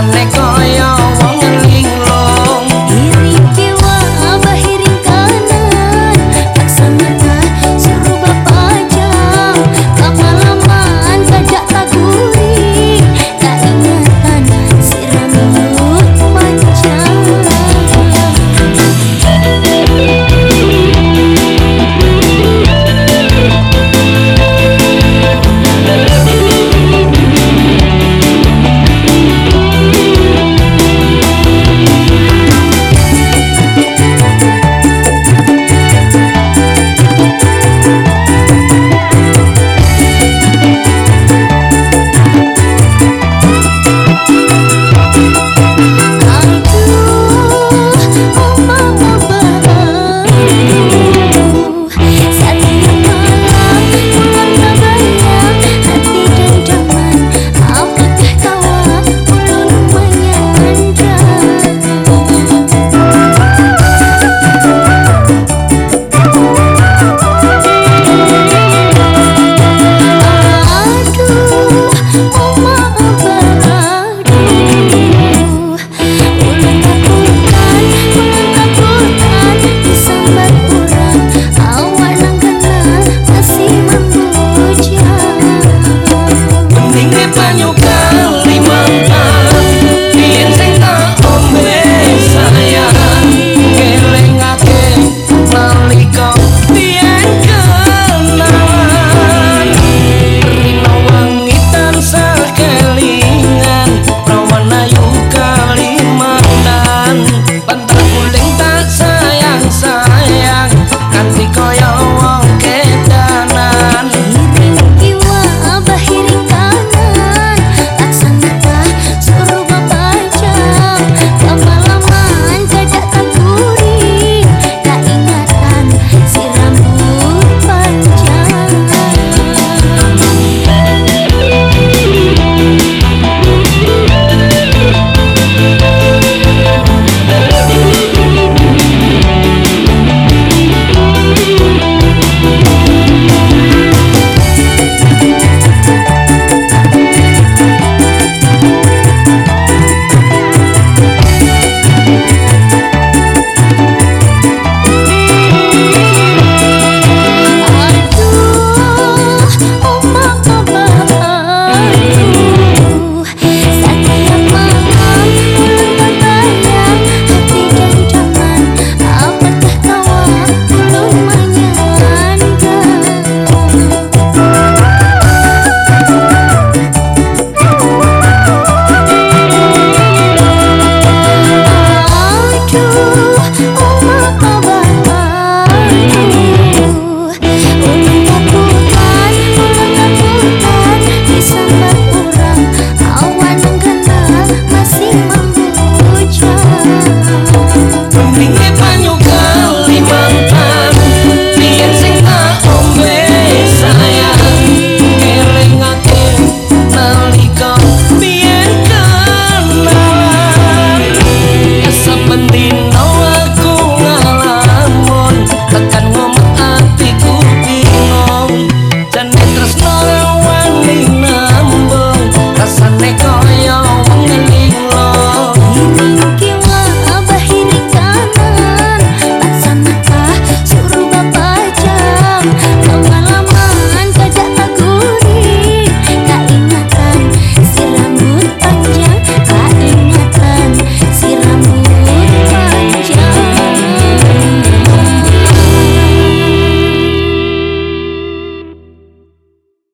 sampai koyo